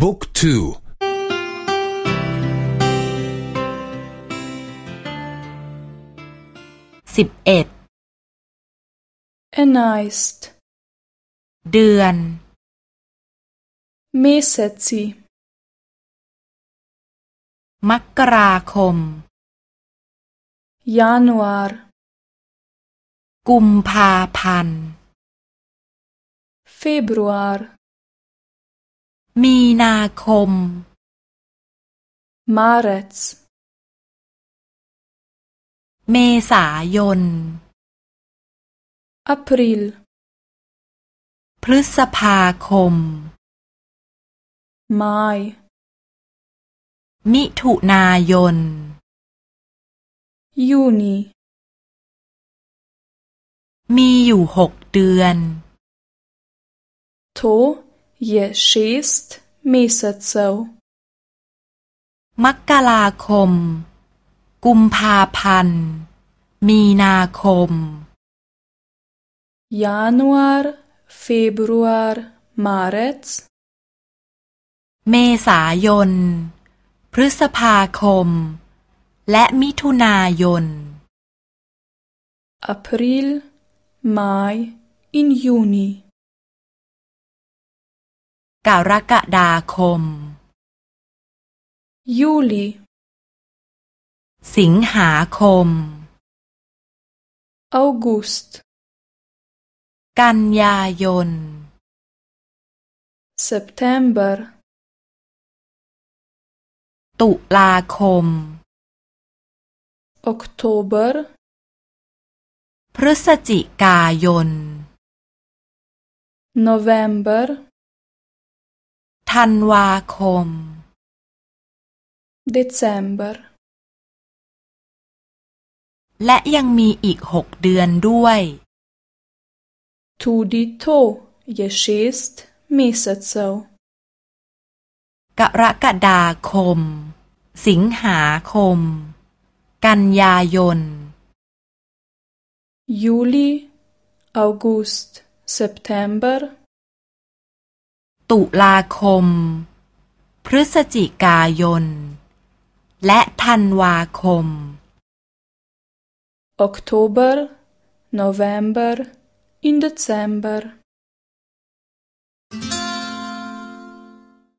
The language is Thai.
บุ๊กทูสิบเอ็ด enajst เดือน meseci มกราคม januar กุมภาพันธ์ februar มีนาคม marec เมษายน april พฤษภาคม maj มิถุนายน juni มีอยู่หกเดือน to je šest mesecev มกราคม กุมภาพันธ์ มีนาคม januar februar marec เมษายน พฤษภาคม และมิถุนายน april maj in juni กรกฎาคม juli สิงหาคม august กันยายน september ตุลาคม oktober พฤศจิกายน november ธันวาคม december และยังมีอีกหกเดือนด้วย tudi to je šest mesecev กรกฎาคม สิงหาคม กันยายน juli august september ตุลาคม พฤศจิกายน และธันวาคม oktober november in december